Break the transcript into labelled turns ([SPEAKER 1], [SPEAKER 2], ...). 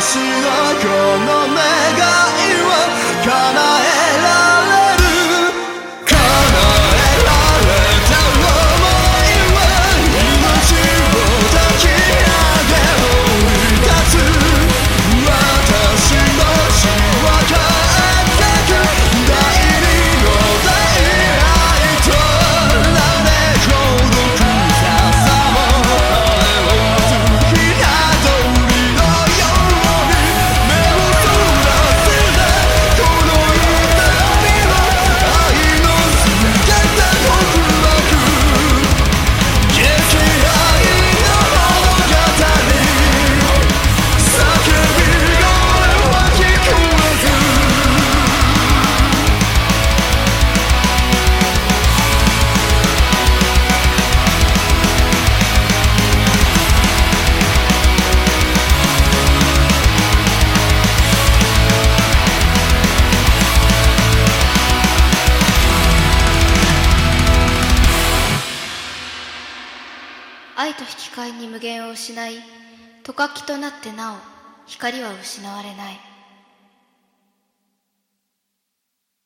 [SPEAKER 1] 私のこの願い。
[SPEAKER 2] 愛と引き換えに無限を失い、とかきとなってなお、光は失われない。